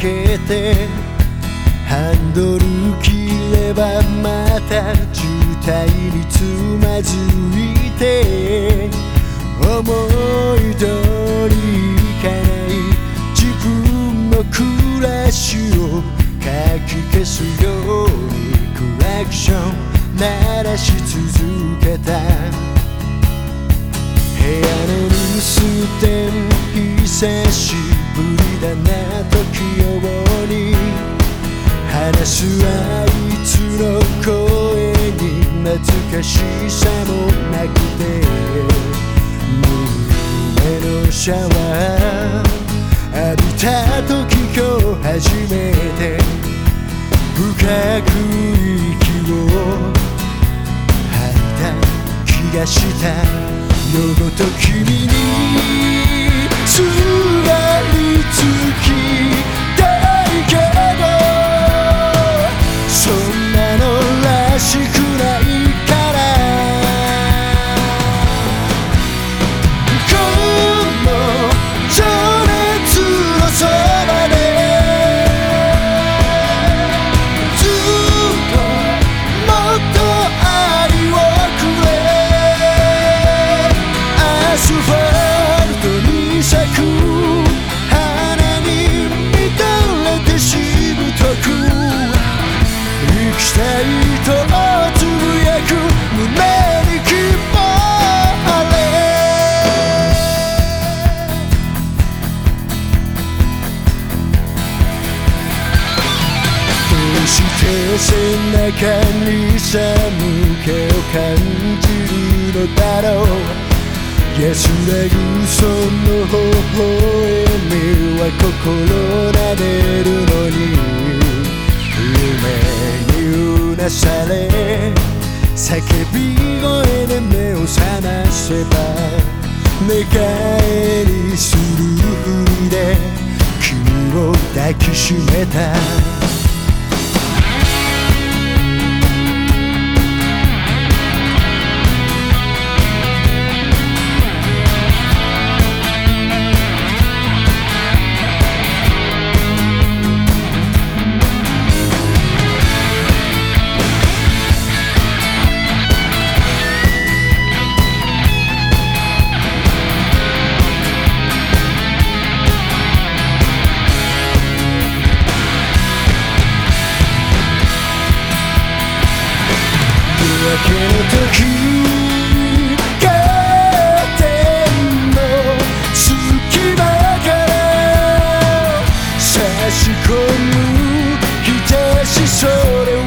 けてハンドル切ればまた渋滞につまずいて思い通りいかない自分の暮らしをかき消すようにクラクション鳴らし続けた。部屋の留守電久しぶりだな時ように話すあいつの声に懐かしさもなくて胸のシャワー浴びた時今日初めて深く息を吐いた気がした夜ごと君にどうして背中に寒気を感じるのだろう安らぐその微笑みは心なでるのに夢にうなされ叫び声で目を覚ませば寝返りするふりで君を抱きしめた。けの時カーテンの隙間から差し込む日差しそれ